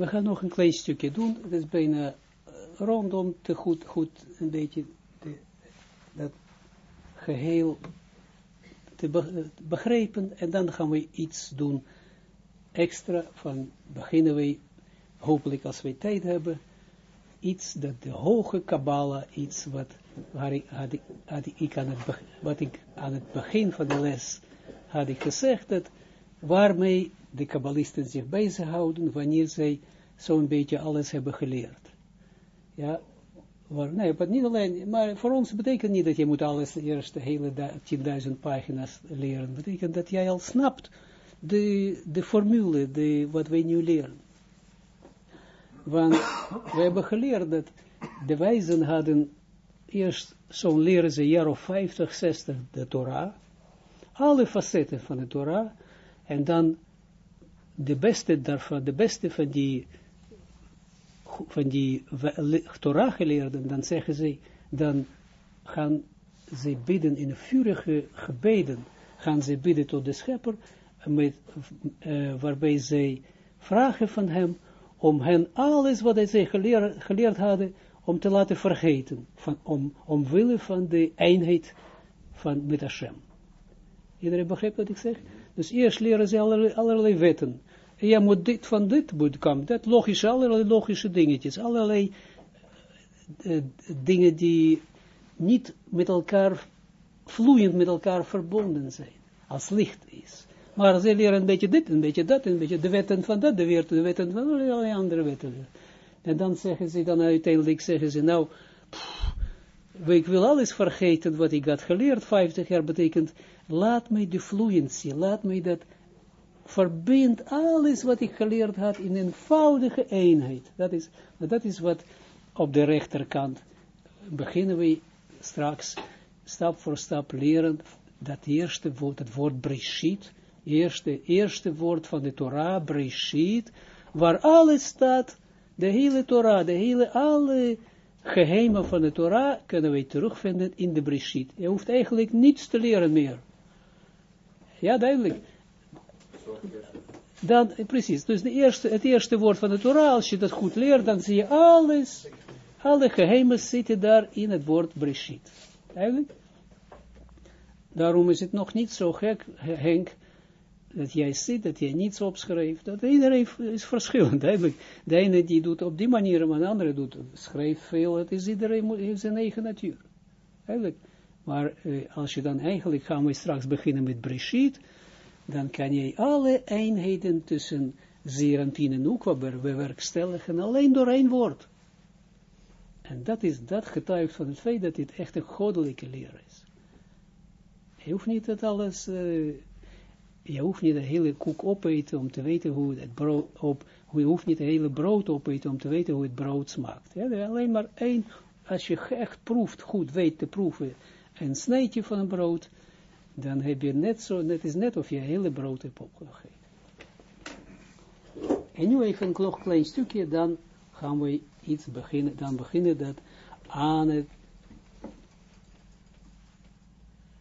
we gaan nog een klein stukje doen, het is bijna uh, rondom te goed, goed een beetje dat geheel te begrijpen, en dan gaan we iets doen extra, van beginnen we, hopelijk als we tijd hebben, iets dat de hoge Kabbalah, iets wat, waar ik, had ik, ik aan het, wat ik aan het begin van de les had ik gezegd, dat waarmee de kabbalisten zich bezighouden, wanneer zij zo'n beetje alles hebben geleerd. Ja, waar, nee, maar niet alleen, maar voor ons betekent niet dat je moet alles eerst de hele 10.000 pagina's leren. betekent dat jij al snapt de, de formule, de, wat wij nu leren. Want we hebben geleerd dat de wijzen hadden eerst zo'n leren ze jaar of 50, 60 de Torah, alle facetten van de Torah, en dan de beste daarvan, de beste van die, van die Torah geleerden, dan zeggen ze, dan gaan ze bidden in vurige gebeden, gaan ze bidden tot de schepper, met, uh, waarbij zij vragen van hem, om hen alles wat zij geleerd, geleerd hadden, om te laten vergeten, van, om, omwille van de eenheid van met Hashem. Iedereen begrijpt wat ik zeg? Dus eerst leren ze allerlei, wetten. En je moet dit van dit moet komen, dat logische, allerlei logische dingetjes, allerlei uh, dingen die niet met elkaar, vloeiend met elkaar verbonden zijn, als licht is. Maar ze leren een beetje dit, een beetje dat, een beetje de wetten van dat, de, wetten, de wetten van allerlei andere wetten. En dan zeggen ze, dan uiteindelijk zeggen ze, nou, pff, ik wil alles vergeten wat ik had geleerd, 50 jaar betekent, laat mij de fluency, laat mij dat, verbind alles wat ik geleerd had in een eenvoudige eenheid. Dat is, dat is wat op de rechterkant beginnen we straks stap voor stap leren, dat eerste woord, het woord Breshit, eerste, eerste woord van de Torah, Breshit, waar alles staat, de hele Torah, de hele, alle geheimen van de Torah kunnen wij terugvinden in de Breshit. Je hoeft eigenlijk niets te leren meer. Ja, duidelijk. Dan, precies, dus de eerste, het eerste woord van de Torah, als je dat goed leert, dan zie je alles, alle geheimen zitten daar in het woord Breshit. Duidelijk? Daarom is het nog niet zo gek, Henk, dat jij ziet, dat jij niets opschrijft, dat iedereen is verschillend, eigenlijk. De ene die doet op die manier, maar de andere doet, schrijft veel, het is iedereen heeft zijn eigen natuur. Eigenlijk. Maar eh, als je dan eigenlijk, gaan we straks beginnen met Breshit, dan kan je alle eenheden tussen zeer en Ukwa bewerkstelligen, alleen door één woord. En dat, is, dat getuigt van het feit dat dit echt een goddelijke leer is. Je hoeft niet dat alles... Uh, je hoeft niet de hele koek opeten om te weten hoe het brood op, je hoeft niet de hele brood opeten om te weten hoe het brood smaakt. Ja, alleen maar één, als je echt proeft, goed weet te proeven, een snijtje van een brood, dan heb je net zo, het is net of je hele brood hebt opgegeten. En nu even een nog klein stukje, dan gaan we iets beginnen, dan beginnen dat aan het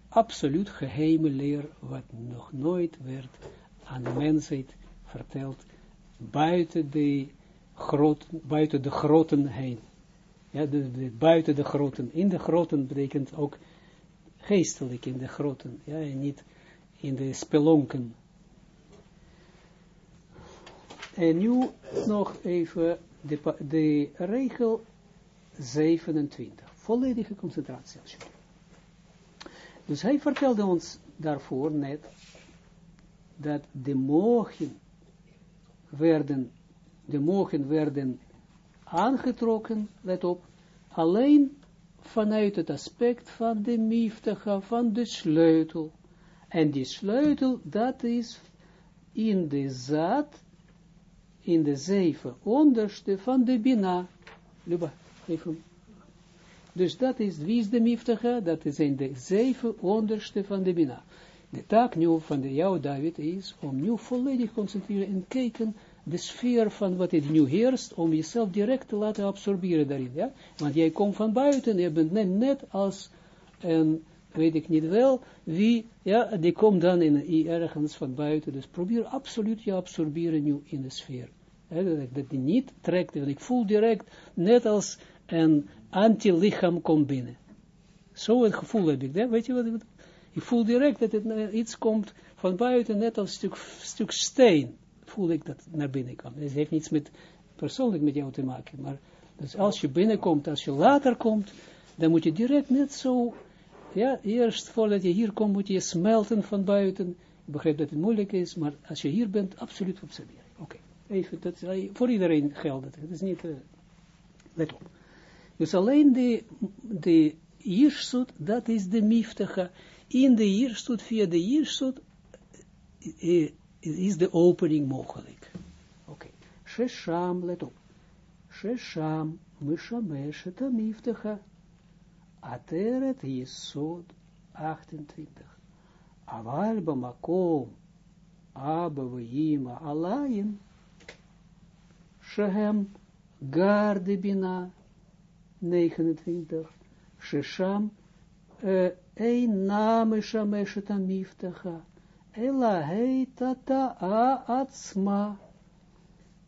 absoluut geheime leer, wat nog nooit werd aan de mensheid verteld, buiten de, grot, buiten de groten heen. Ja, buiten de groten. In de groten betekent ook geestelijk in de groten, ja, en niet in de spelonken. En nu nog even de, regel 27. Volledige concentratie. Dus hij vertelde ons daarvoor net, dat de mogen werden, de mogen werden aangetrokken, let op, alleen vanuit het aspect van de miftaga, van de sleutel. En die sleutel, dat is in de zaad, in de zeven onderste van de bina. Luba, even dus dat is, wie is de miftaga? Dat zijn de zeven onderste van de Bina. De taak nu van de jou, David, is om nu volledig concentreren en kijken de sfeer van wat het nu heerst, om jezelf direct te laten absorberen daarin, ja. Want jij komt van buiten, je bent net, net als een, weet ik niet wel, wie, ja, die komt dan in, ergens van buiten, dus probeer absoluut je absorberen nu in de sfeer. dat die niet trekt, want ik voel direct, net als een anti-lichaam komt binnen. Zo het gevoel heb ik, weet je wat ik? Ik voel direct dat het eh, iets komt van buiten, net als een stuk, stuk steen, voel ik dat naar binnen kwam. Het heeft niets met, persoonlijk met jou te maken, maar dus als je binnenkomt, als je later komt, dan moet je direct net zo, ja, eerst voordat je hier komt, moet je smelten van buiten. Ik begrijp dat het moeilijk is, maar als je hier bent, absoluut observeren. Oké, even, dat is voor iedereen geldt het. is niet, uh, let op. Dus alleen de, de Jirsut, dat is de miftige. In de Jirsut, via de Jirsut, eh, is de opening mogelijk. Oké. Okay. Shesham, let op. Shesham, mishameshet miftige. Ateret Yesod 28. Aval bamakom Abba alayim Shehem garde bina 29. Shesham een amiftacha ela heitata a atzma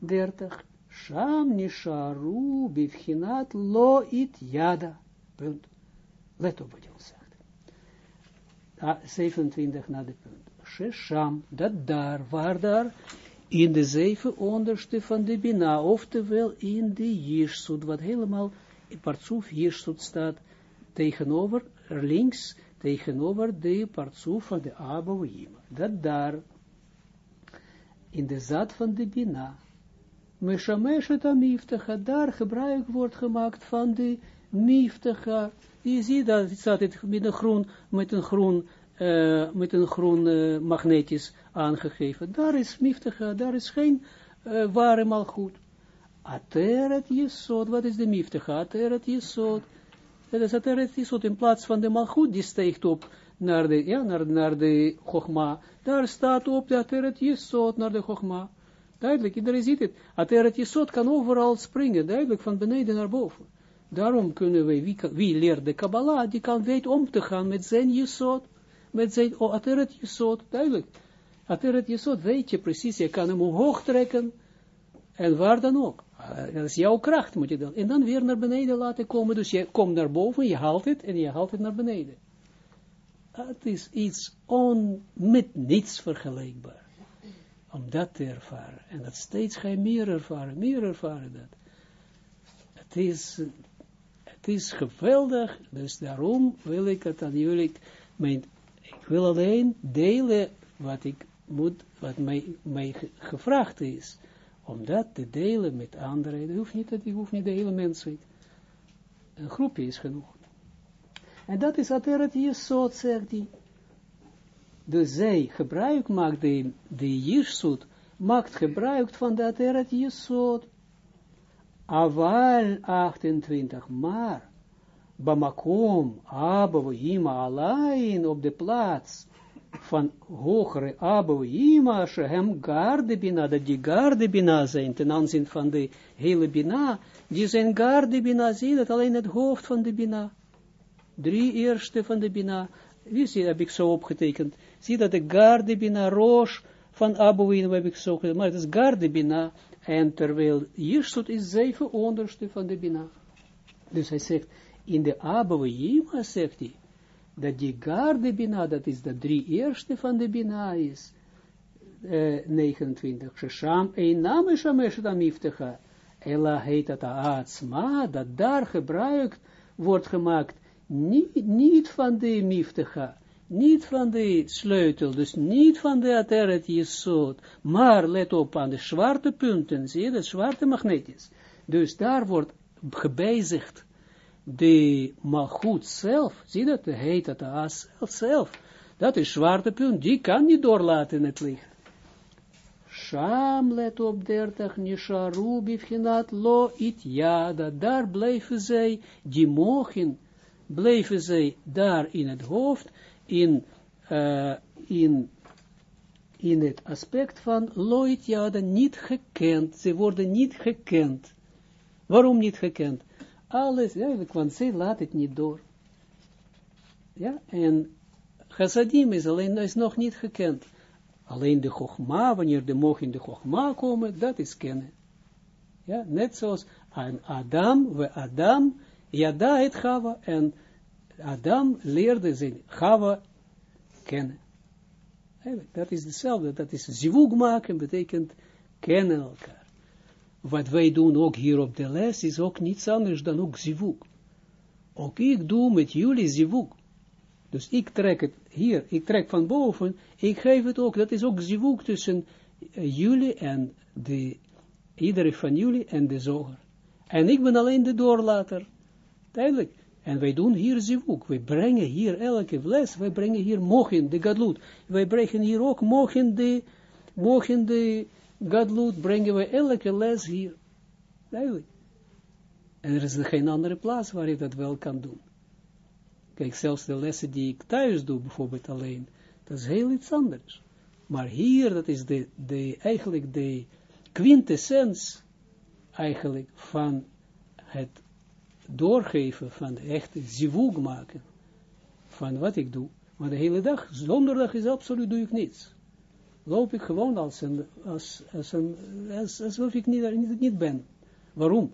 30. Sham nisharu bivchinat lo it yada. Punt. Let op wat je zegt. Ah, 27 naar de punt. Shesham, dat daar, waar daar, in de zeven onderste van de Bina, oftewel in de Jirsut, wat helemaal in Partsoef Jirsut staat, tegenover, links, tegenover de Partsoef van de Abouima. Dat daar, in de zat van de Bina, Meshameshet Amiftacha, daar gebruik wordt gemaakt van de Miftacha, je ziet dat het staat het met een groen, met een groen, uh, met een groen uh, magnetjes aangegeven. Daar is miftige, daar is geen uh, ware malgoed. Ateret Jesod, wat is de miftige? Ateret Jesod. Dat is Ateret Jesod in plaats van de malgoed, die steekt op naar de, ja, naar, naar de Chogma. Daar staat op de Ateret Jesod naar de Chogma. Duidelijk, iedereen ziet het. Ateret Jesod kan overal springen, duidelijk, van beneden naar boven. Daarom kunnen we, wie, wie leert de Kabbalah, die kan weten om te gaan met zijn jesot, met zijn oh, ateret jesot, duidelijk. Ateret jesot weet je precies, je kan hem omhoog trekken, en waar dan ook. Ah, dat is jouw kracht, moet je dan. En dan weer naar beneden laten komen, dus je komt naar boven, je haalt het, en je haalt het naar beneden. Het is iets on, met niets vergelijkbaar. Om dat te ervaren. En dat steeds ga je meer ervaren, meer ervaren dat. Het is het is geweldig, dus daarom wil ik het aan jullie, ik wil alleen delen wat ik moet, wat mij, mij gevraagd is, om dat te delen met anderen. Dat hoeft niet, dat hoeft niet de hele mensheid. Een groepje is genoeg. En dat is Ateret Jesod, zegt hij. Dus zij gebruik maakt, de, de Jirsut, maakt gebruik van de Ateret Jesod. Aval 28, maar Bamakom, Abouima alleen op de plaats van hogere Abouima, Shehem garde bina, dat die garde bina zijn, ten aanzien van de hele bina, die zijn garde bina, zie dat alleen het hoofd van de bina. Drie eerste van de bina, wie zie, heb ik zo opgetekend, zie dat de garde bina, roos van Abouima heb ik zo gezegd, maar het is garde bina, en terwijl Jirsut is zeven onderste van de Bina. Dus hij zegt, in de Abouima zegt hij, dat die garde Bina, dat is de drie eerste van de Bina is, uh, 29, Shesham, een naam is Shamesh Amiftecha, Ella heet het Aatsma, dat daar gebruikt wordt gemaakt, niet, niet van de Miftecha, niet van de sleutel, dus niet van de ateret maar let op aan de zwarte punten, zie je, dat zwarte magnetjes. Dus daar wordt gebezigd de malgoed zelf, zie dat, heet dat as zelf, dat is zwarte punt, die kan niet doorlaten in het licht. Sham, let op 30, nisharu lo it yada, daar blijven zij, die mogen, blijven zij daar in het hoofd, in, uh, in, in het aspect van Loit Jada niet gekend. Ze worden niet gekend. Waarom niet gekend? Alles, ja, want ze laat het niet door. Ja, en chassadim is alleen, is nog niet gekend. Alleen de chogma, wanneer de mogen in de chogma komen, dat is kennen. Ja, net zoals Adam, we Adam, Yada het Chava, en Adam leerde zijn Chava kennen. Dat is hetzelfde, dat is zivug maken, betekent kennen elkaar. Wat wij doen ook hier op de les, is ook niets anders dan ook zivug. Ook ik doe met jullie zivug. Dus ik trek het hier, ik trek van boven, ik geef het ook, dat is ook zivug tussen uh, jullie en de, iedere van jullie en de zoger. En ik ben alleen de doorlater. Duidelijk. En wij doen hier zivuk. Wij brengen hier elke les, wij brengen hier mogen, de gadlut. Wij brengen hier ook mogen de, mogen de gadlut, brengen we elke les hier. Duidelijk. En er is geen andere plaats waar je dat wel kan doen. Kijk, zelfs de lessen die ik thuis doe, bijvoorbeeld alleen, dat is heel iets anders. Maar hier, dat is de, de, eigenlijk de quintessens eigenlijk van het doorgeven van de echte zivug maken van wat ik doe. Maar de hele dag, zonderdag is absoluut, doe ik niets. Loop ik gewoon als een, als, als een, als, alsof ik niet, niet, niet ben. Waarom?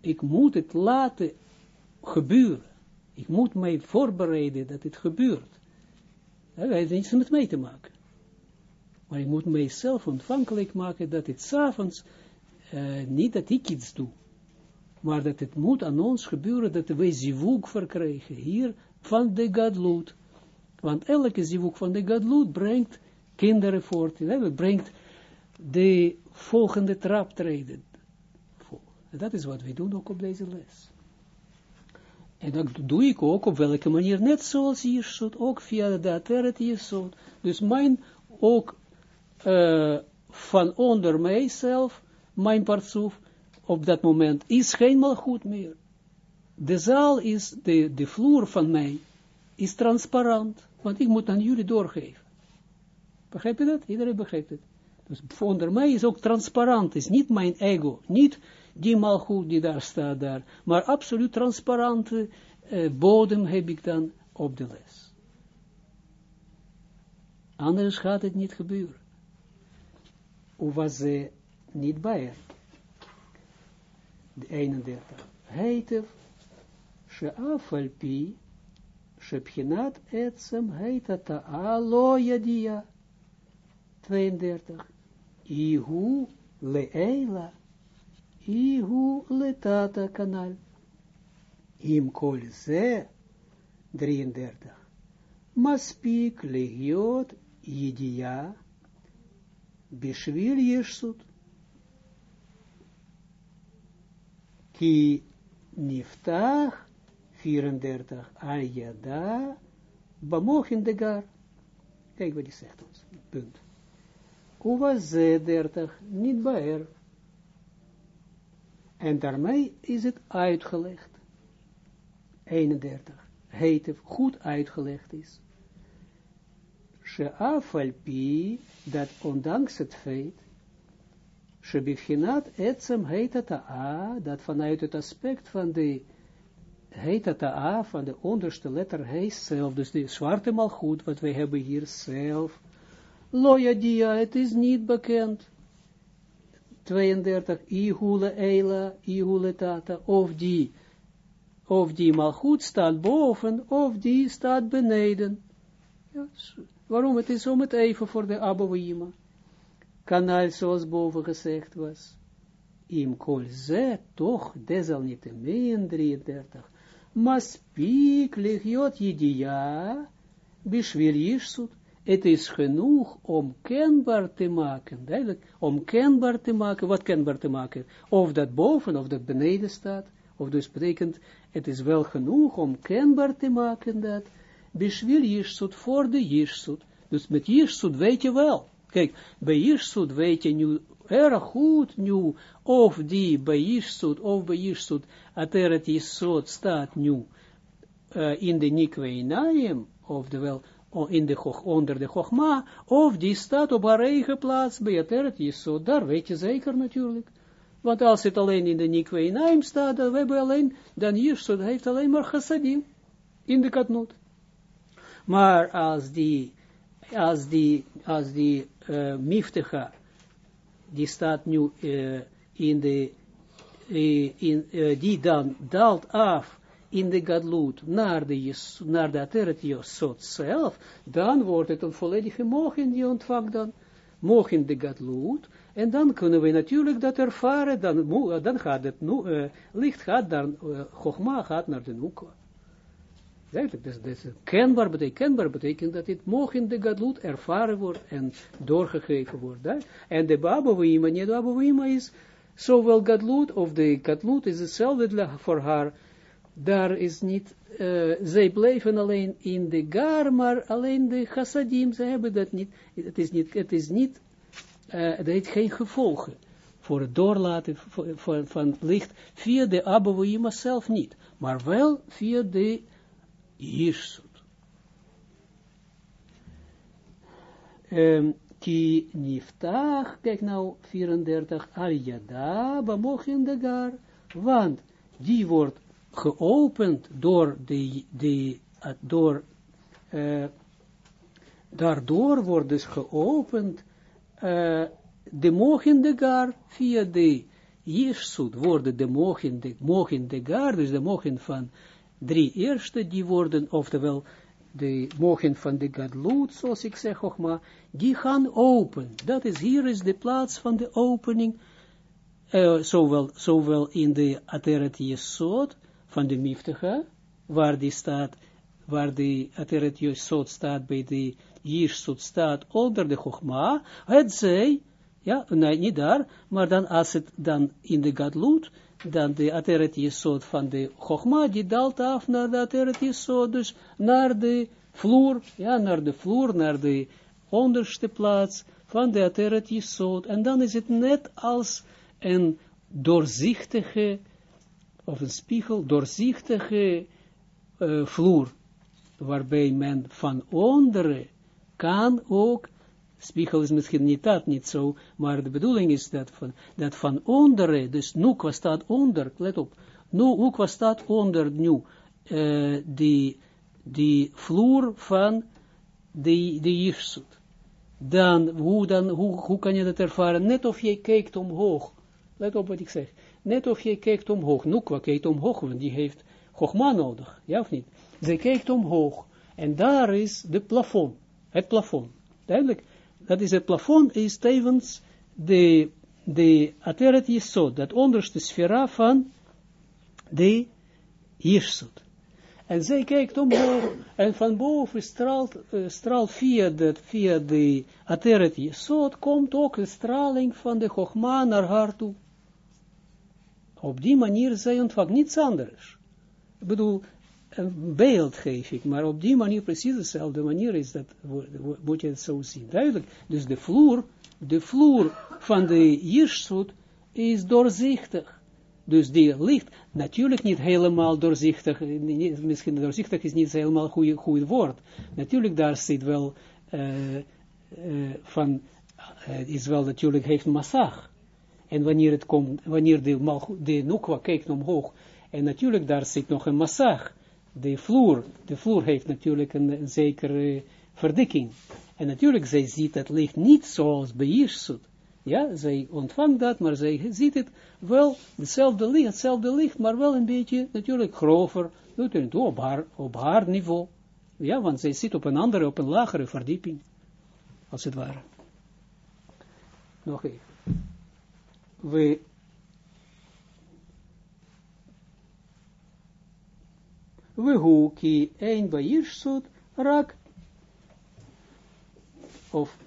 Ik moet het laten gebeuren. Ik moet mij voorbereiden dat het gebeurt. Dat heeft niets met mij te maken. Maar ik moet mijzelf ontvankelijk maken dat het s'avonds, uh, niet dat ik iets doe, maar dat het moet aan ons gebeuren dat wij zivug verkrijgen hier van de gadloed. Want elke zivug van de gadloed brengt kinderen voort, brengt de volgende traptreden. En dat is wat wij doen ook op deze les. En dat doe ik ook op welke manier, net zoals Jirsut, ook via de Ateret Jirsut. Dus mijn, ook uh, van onder mijzelf, mijn partsoef, op dat moment is geen goed meer. De zaal is, de, de vloer van mij, is transparant, want ik moet aan jullie doorgeven. Begrijp je dat? Iedereen begrijpt het. Dus onder mij is ook transparant, is niet mijn ego, niet die malgoed die daar staat daar, maar absoluut transparante eh, bodem heb ik dan op de les. Anders gaat het niet gebeuren. Of was ze niet bij 31. Heitev, she'af al pi, shepchinat etsem heitata alo yadia. 32. Ihu le'eila, ihu letata kanal. Im kol ze, 33. Maspik legiot yidia, bishvil yeshut. ki niftach 34 ayada bamochin de gar. Kijk wat hij zegt ons. Punt. Uwa ze 30 niet baer. En daarmee is het uitgelegd. 31. Heet het goed uitgelegd is. Sheafalpi, dat ondanks het feit, Shebifhinat etsem heitata dat vanuit het aspect van de heitata van de onderste letter hij zelf, dus de zwarte malgoed, wat wij hebben hier zelf, loya dia, het is niet bekend. 32, ihule eila, ihule tata, of die, of die malgoed staat boven, of die staat beneden. Ja, waarom? Het is om het even voor de Abouima kanaal zoals boven gezegd was. Im kol ze, toch, desalniettemin 33. Maspiek legiot jidia, bishvil yishsut. Het is genoeg om kenbaar te maken, duidelijk, om kenbaar te maken, wat kenbaar te maken, of dat boven of dat beneden staat, of dus betekent, het is wel genoeg om kenbaar te maken dat, bishvil yishsut, voor de yishsut, dus met yishsut weet je wel, Kijk, bij Jirsut weet je nu erg goed nu, of die bij Jirsut, of bij Jirsut, Ateret Jesod staat nu uh, in de Nikweinaim, oftewel in de, onder de Chogma, of die staat op haar eigen plaats bij Ateret Jesod, daar weet je zeker natuurlijk. Want als het alleen in de Nikweinaim staat, dan hebben we alleen, dan Jirsut heeft alleen maar chassadim in de katnot. Maar als die als die, als die uh, die staat nu uh, in de, in, die dan daalt af in de gadloed naar de, naar de ateret Yosod zelf, dan wordt het een volledige mogen die ontvangt dan, mogen de gadloed, en dan kunnen we natuurlijk dat ervaren, dan, dan gaat het, uh, licht gaat dan, uh, Chogma gaat naar de Nukwa. Duidelijk, dus, dus kenbaar betekent, kenbaar betekent dat dit mogen de gadloed ervaren wordt en doorgegeven wordt. Hè? En de Babawima, niet de Babawima is, zowel gadloed of de gadloed is hetzelfde voor haar, daar is niet, uh, zij blijven alleen in de gar, maar alleen de chassadim, ze hebben dat niet, het is niet, het is niet, uh, het heeft geen gevolgen voor het doorlaten van, van licht via de Abouima zelf niet, maar wel via de Jirsut. Um, ki niftach, kijk nou 34, al yada, bamochin de gar, want die wordt geopend door de, de door, uh, daardoor wordt dus geopend uh, de mogen de gar via de Jirsut worden de mogen de, mogen de gar, dus de mogen van drie eerste, die worden, oftewel de mogen van de gadloed, zoals ik zeg, maar die gaan open. Dat is, hier is de plaats van de opening, uh, zowel, zowel in de Ateret Yesod, van de Miftige, waar die staat, waar de Ateret Yesod staat, bij de Jirsut staat, onder de Chogma, het zij, ja, nee, niet daar, maar dan als het dan in de Gadlut, dan de Ateret Yesod van de Chogma, die daalt af naar de Ateret Yesod, dus naar de vloer, ja, naar de vloer, naar de onderste plaats van de Ateret Yesod, en dan is het net als een doorzichtige, of een spiegel, doorzichtige uh, vloer, waarbij men van onderen kan ook spiegel is misschien niet dat, niet zo, maar de bedoeling is dat van, dat van onderen, dus Nukwa staat onder, let op, Nukwa staat onder nu, uh, die, die vloer van de, de Jirsut. Dan, hoe, dan hoe, hoe kan je dat ervaren? Net of je kijkt omhoog. Let op wat ik zeg. Net of je kijkt omhoog. Nukwa kijkt omhoog, want die heeft Chogma nodig. Ja of niet? Zij kijkt omhoog. En daar is de plafond. Het plafond. Duidelijk dat is het plafond, is tevens de, de ateret jesod, dat onderste sfera van de jesod. En zij kijkt omhoog, en van boven straalt, uh, via, de, via de ateret jesod, komt ook de straling van de chogma naar haar toe. Op die manier, zij ontvangt niets anders. Ik bedoel, een beeld geef ik, maar op die manier, precies dezelfde manier is dat, moet je het zo zien. Duidelijk. Dus de vloer, de vloer van de Jirsut is doorzichtig. Dus die licht, natuurlijk niet helemaal doorzichtig, misschien doorzichtig is niet helemaal een goed woord. Natuurlijk daar zit wel, uh, uh, van, uh, is wel natuurlijk, heeft massag. En wanneer het komt, wanneer de, de nukwa kijkt omhoog, en natuurlijk daar zit nog een massag de vloer, de vloer heeft natuurlijk een, zekere verdikking. En natuurlijk, zij ziet het licht niet zoals bij. Ja, zij ontvangt dat, maar zij ziet het wel, hetzelfde licht, hetzelfde licht, maar wel een beetje, natuurlijk, grover, natuurlijk, op haar, op haar niveau. Ja, want zij zit op een andere, op een lagere verdieping, als het ware. Nog even. We Wehu ki een bayirsut rak. Of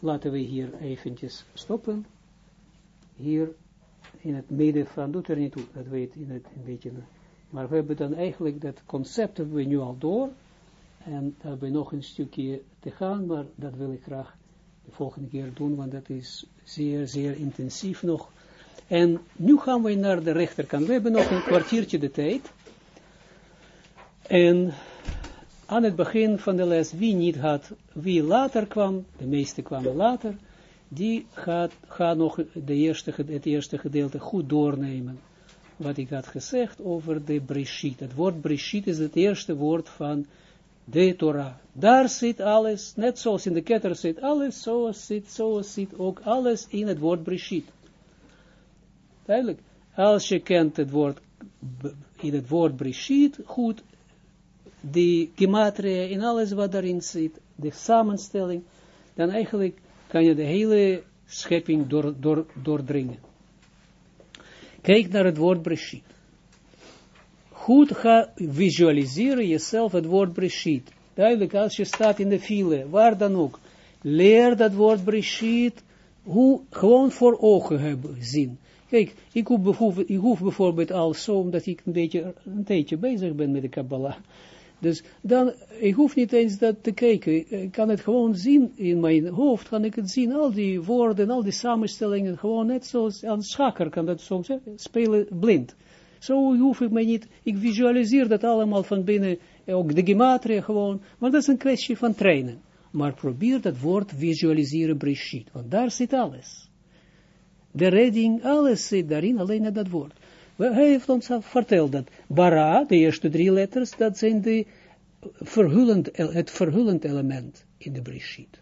laten we hier eventjes stoppen. Hier in het midden van, doet er niet toe, dat weet in het een beetje. Maar we hebben dan eigenlijk dat concept hebben we nu al door. En hebben we nog een stukje te gaan, maar dat wil ik graag de volgende keer doen, want dat is zeer, zeer intensief nog. En nu gaan we naar de rechterkant. We hebben nog een kwartiertje de tijd. En aan het begin van de les, wie niet had, wie later kwam, de meeste kwamen later, die gaat, gaat nog de eerste, het eerste gedeelte goed doornemen. Wat ik had gezegd over de Breshit. Het woord Breshit is het eerste woord van de Torah. Daar zit alles, net zoals in de ketter zit alles, zo zit, zo zit ook alles in het woord Breshit. Duidelijk. Als je kent het woord, in het woord Brishit, goed, die gematria in alles wat daarin zit, de samenstelling, dan eigenlijk kan je de hele schepping door, door, doordringen. Kijk naar het woord Breshit. Goed ga visualiseren jezelf het woord Breshit. Duidelijk, als je staat in de file, waar dan ook, leer dat woord Breshit, hoe, gewoon voor ogen hebben, zien. Kijk, ik hoef, ik hoef bijvoorbeeld al zo, omdat ik een beetje, een bezig ben met de Kabbalah. Dus dan, ik hoef niet eens dat te kijken. Ik kan het gewoon zien in mijn hoofd, kan ik het zien, al die woorden, al die samenstellingen, gewoon net zoals een schaker kan dat soms spelen blind. Zo hoef ik mij niet, ik visualiseer dat allemaal van binnen, ook de gematria gewoon, maar dat is een kwestie van trainen. Maar probeer dat woord visualiseren, Breshit, want daar zit alles. De redding, alles zit daarin, alleen in dat woord. Hij heeft ons verteld dat bara, de eerste drie letters, dat zijn de verhullend, het verhullend element in de Breshit.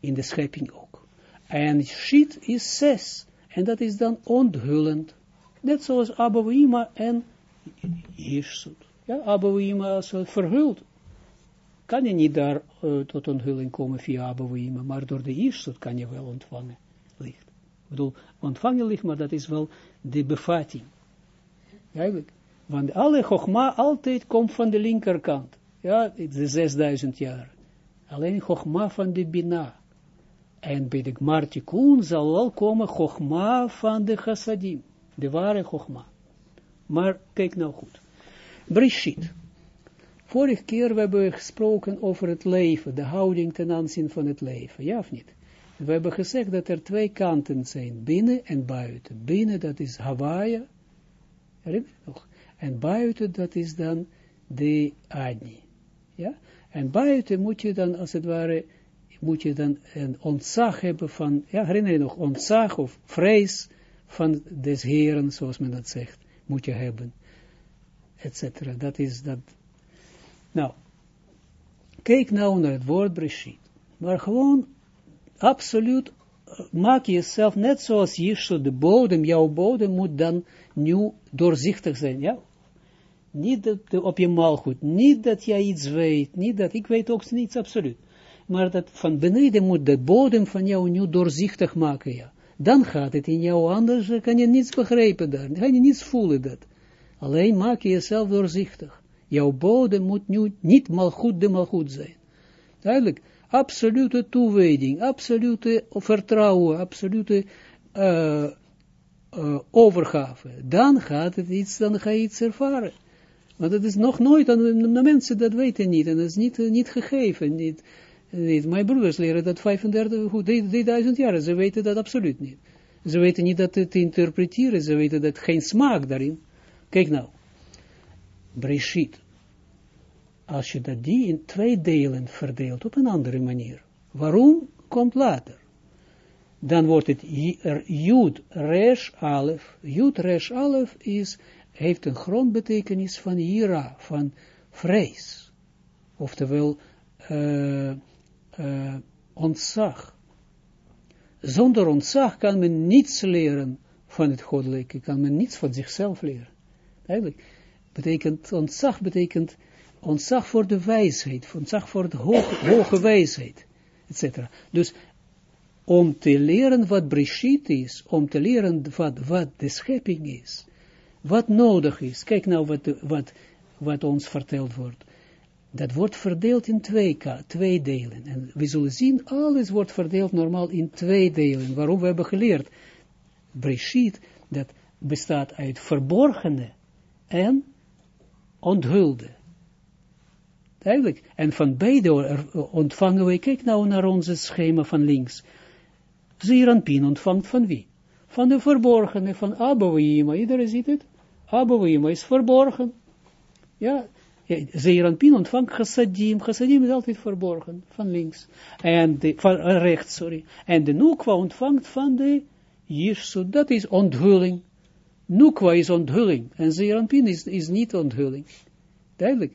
In de schepping ook. En shit is zes. En dat is dan onthullend. Net zoals Abouima en Jirsut. Ja, Abouima is verhuld. Kan je niet daar uh, tot onthulling komen via Abouima, maar door de Jirsut kan je wel ontvangen. Licht. Ik bedoel, ontvangen licht, maar dat is wel de bevatting. Eigenlijk. Want alle Chogma altijd komt van de linkerkant. Ja, is 6000 jaar. Alleen Chogma van de Bina. En bij de Gmartikun zal wel komen Chogma van de Chassadim. De ware Chogma. Maar kijk nou goed. Brishit. Vorige keer hebben we gesproken over het leven, de houding ten aanzien van het leven, ja of niet? We hebben gezegd dat er twee kanten zijn, binnen en buiten. Binnen, dat is Hawaii, herinner je nog? En buiten, dat is dan de Adni. Ja? En buiten moet je dan, als het ware, moet je dan een ontzag hebben van, ja, herinner je nog, ontzag of vrees van des Heren, zoals men dat zegt, moet je hebben, etc. Dat is dat. Nou, kijk nou naar het woord Breshit. Maar gewoon absoluut maak jezelf net zoals Jezus, de bodem, jouw bodem moet dan nu doorzichtig zijn, ja. Niet dat op je malgoed, niet dat jij iets weet, niet dat, ik weet ook niets absoluut. Maar dat van beneden moet de bodem van jou nu doorzichtig maken, ja. Dan gaat het in jou anders, kan je niets begrijpen daar, kan je niets voelen dat. Alleen maak je jezelf doorzichtig. Jouw bodem moet nu niet malgoed de malgoed zijn. Duidelijk, absolute toewijding, absolute vertrouwen, absolute uh, overgave, dan gaat het iets, dan ga je iets ervaren. Want het is nog nooit, de mensen dat weten niet, en dat is niet, niet gegeven, niet. Mijn broeders leren dat 35, 3000 jaar, ze weten dat absoluut niet. Ze weten niet dat te interpreteren, ze weten dat geen smaak daarin. Kijk nou, Breshit, als je dat die in twee delen verdeelt op een andere manier. Waarom? Komt later. Dan wordt het Jud Resh Alef. Jud Resh Alef heeft een grondbetekenis van Jira, van vrees. Oftewel, uh, uh, ontzag. Zonder ontzag kan men niets leren van het goddelijke, kan men niets van zichzelf leren. Eigenlijk betekent, ontzag betekent ontzag voor de wijsheid, ontzag voor de hoge, hoge wijsheid, etc. Dus om te leren wat Brishit is, om te leren wat, wat de schepping is, wat nodig is. Kijk nou wat, wat, wat ons verteld wordt. Dat wordt verdeeld in twee, twee delen. En we zullen zien, alles wordt verdeeld normaal in twee delen. Waarom we hebben geleerd? Breshit, dat bestaat uit verborgene en onthulde. Duidelijk. En van beide ontvangen wij, kijk nou naar onze schema van links. Zeranpin ontvangt van wie? Van de verborgene, van Abouima. Iedereen ziet het? Abouima is verborgen. Ja, Zeranpin ontvangt chassadim. Chassadim is altijd verborgen, van links. En de, van uh, rechts, sorry. En de Nukwa ontvangt van de Jirsut. Dat is onthulling. Nukwa is onthulling. En Zeranpin is, is niet onthulling. Duidelijk.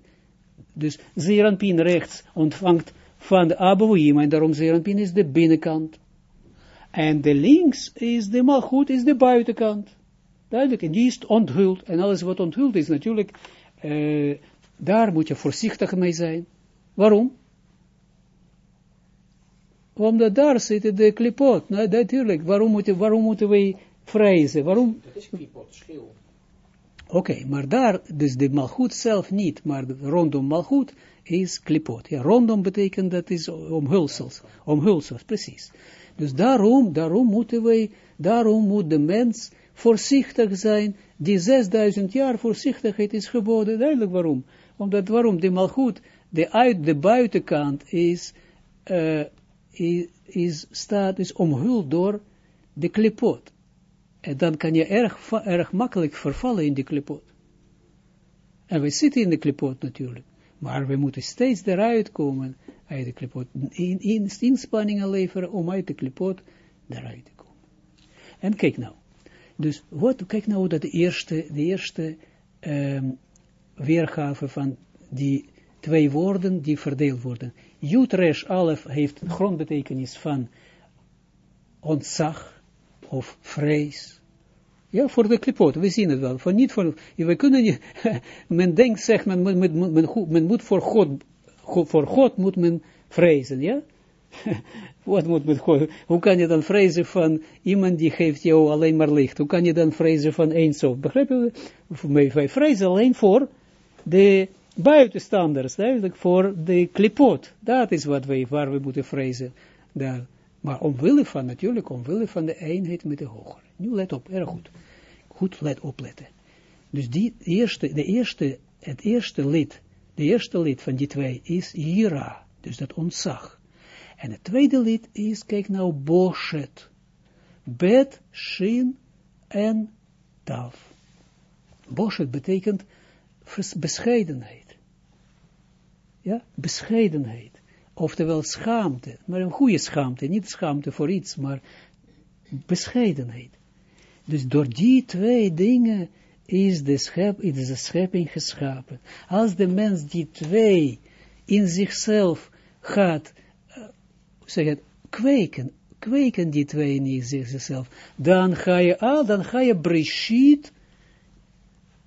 Dus Zeranpin rechts ontvangt van de Abouim, en daarom Zeranpin is de binnenkant. En de links is de malgoed, is de buitenkant. Duidelijk, en die is onthuld. En alles wat onthuld is natuurlijk, uh, daar moet je voorzichtig mee zijn. Waarom? Omdat daar zitten de klipot. Nou, natuurlijk, waarom moeten, waarom moeten wij vrezen? Waarom? Dat is klipot, schil. Oké, maar daar, dus de malgoed zelf niet, maar rondom malgoed is klipot. Ja, rondom betekent dat is omhulsels, omhulsels, precies. Dus daarom, daarom moeten wij, daarom moet de mens voorzichtig zijn, die 6000 jaar voorzichtigheid is geboden, duidelijk waarom. Omdat waarom, de malgoed, de uit de buitenkant is, uh, is, staat, is omhuld door de klipot. En dan kan je erg, erg makkelijk vervallen in de klipot. En we zitten in de klipot natuurlijk. Maar we moeten steeds eruit komen uit de klipot. In, in, inspanningen leveren om uit de klipot eruit te komen. En kijk nou. Dus wat, kijk nou dat de eerste, de eerste um, weergave van die twee woorden die verdeeld worden. Jut Resh Alef heeft grondbetekenis van ontzag of vrees. Ja, voor de klipot, we zien het wel. Voor niet voor, we kunnen niet, men denkt, zegt men, men, men, men, men moet voor God, voor God moet men vrezen, ja? Wat moet God, hoe kan je dan vrezen van iemand die geeft jou alleen maar licht? Hoe kan je dan vrezen van één zo? Begrijp je? Wij vrezen alleen voor de buitenstanders, duidelijk, voor de klipot. Dat is wat wij, waar we moeten vrezen. Daar. Maar omwille van, natuurlijk, omwille van de eenheid met de hogere. Nu let op, erg goed. Goed let opletten. Dus die eerste, de eerste, het eerste lid, de eerste lid van die twee is Jira, dus dat ontzag. En het tweede lid is, kijk nou, Boshet. Bet, Shin en Taf. Boshet betekent bescheidenheid. Ja, bescheidenheid. Oftewel schaamte, maar een goede schaamte, niet schaamte voor iets, maar bescheidenheid. Dus door die twee dingen is de, schep, is de schepping geschapen. Als de mens die twee in zichzelf gaat, uh, zeg kweken, kweken die twee in zichzelf, dan ga je al, dan ga je Breshit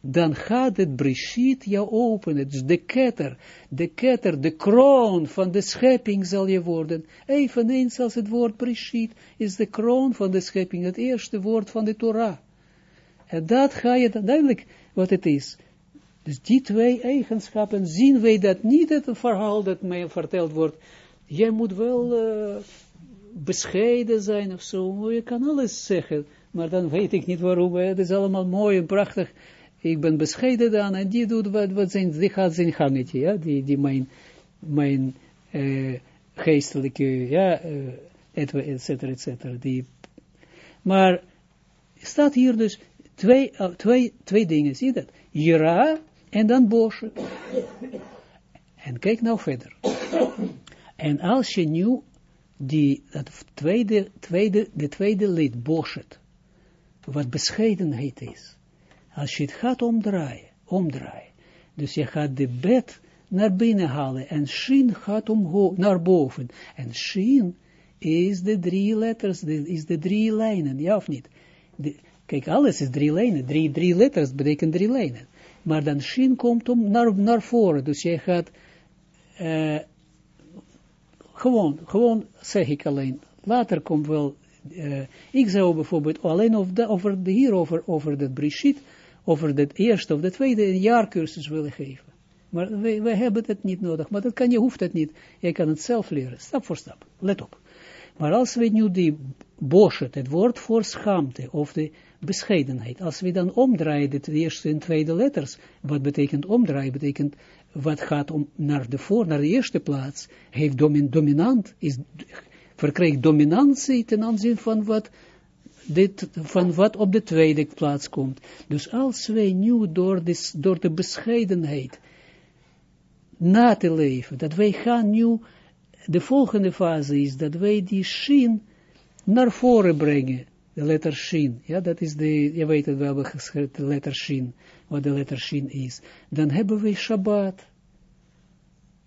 dan gaat het Brishit jou openen. Dus de ketter, de ketter, de kroon van de schepping zal je worden. Eveneens als het woord Brishit is de kroon van de schepping, het eerste woord van de Torah. En dat ga je dan duidelijk wat het is. Dus die twee eigenschappen zien wij dat niet het verhaal dat mij verteld wordt. Jij moet wel uh, bescheiden zijn of zo. Je kan alles zeggen, maar dan weet ik niet waarom. Het is allemaal mooi en prachtig ik ben bescheiden dan, en die doet wat, wat zijn, die gaat zijn gangetje, ja, die, die mijn, mijn uh, geestelijke, ja, uh, et cetera, et cetera, die, maar, staat hier dus twee, uh, twee, twee dingen, zie je dat? Jira en dan Bosje. En kijk nou verder. En als je nu die, dat tweede, tweede, de tweede lid, Boshet, wat bescheidenheid is, als je het gaat omdraaien, omdraaien. Dus je gaat de bed naar binnen halen en shin gaat omhoog, naar boven. En shin is de drie letters, is de drie lijnen, ja of niet? Kijk, alles is drie lijnen, drie, drie letters betekent drie lijnen. Maar dan shin komt om naar, naar voren, dus je gaat, uh, gewoon, gewoon zeg ik alleen, later komt wel, uh, ik zou bijvoorbeeld alleen over, de, over de, hier over, over de Brishit, over het eerste of de tweede jaarcursus willen geven. Maar wij, hebben het niet nodig, maar dat kan je, hoeft het niet. Je kan het zelf leren, stap voor stap, let op. Maar als we nu die boshet, het woord voor schaamte, of de bescheidenheid, als we dan omdraaien de eerste en tweede letters, wat betekent omdraaien, betekent wat gaat om naar de voor, naar de eerste plaats, heeft domin, dominant, is, verkrijgt dominantie ten aanzien van wat dit, van wat op de tweede plaats komt. Dus als wij nu door, dit, door de bescheidenheid na te leven, dat wij gaan nu, de volgende fase is dat wij die shin naar voren brengen, de letter shin, ja, dat is de, je weet het, we geschreven, de letter shin, wat de letter shin is, dan hebben wij Shabbat.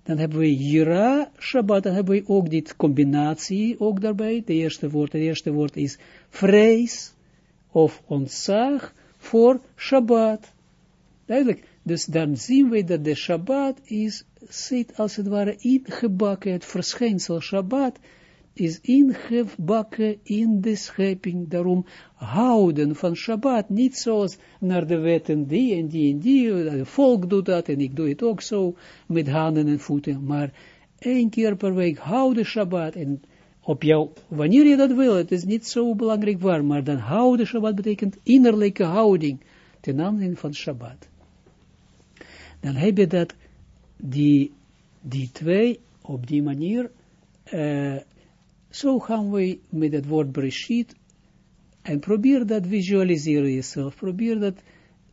Dan hebben we Jira Shabbat, dan hebben we ook dit combinatie ook daarbij. Het eerste woord, het eerste woord is vrees of ontzag voor Shabbat. Duidelijk. Dus dan zien we dat de Shabbat is, zit als het ware ingebakken, het verschijnsel Shabbat is ingebakken in de schepping. Daarom houden van Shabbat, niet zoals naar de wetten die en die en die, het volk doet dat en ik doe het ook zo, met handen en voeten, maar één keer per week houden Shabbat en op jou, wanneer je dat wil, het is niet zo belangrijk waar, maar dan houden Shabbat betekent innerlijke houding ten aanzien van Shabbat. Dan heb je dat, die, die twee, op die manier, uh, zo gaan we met het woord Breshit en probeer dat visualiseren jezelf. Probeer dat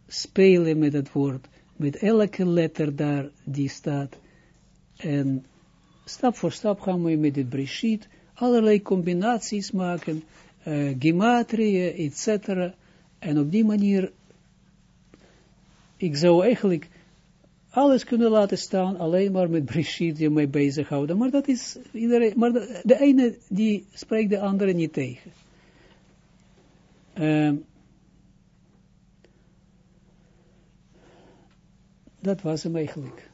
spelen met het woord. Met elke letter daar die staat. En stap voor stap gaan we met het Breshit allerlei combinaties maken. Uh, gematrieën, etc. En op die manier, ik zou eigenlijk alles kunnen laten staan, alleen maar met Brishit je mee bezighouden. Maar dat is iedereen, maar de, ene die spreekt de andere niet tegen. Uh, dat was hem eigenlijk.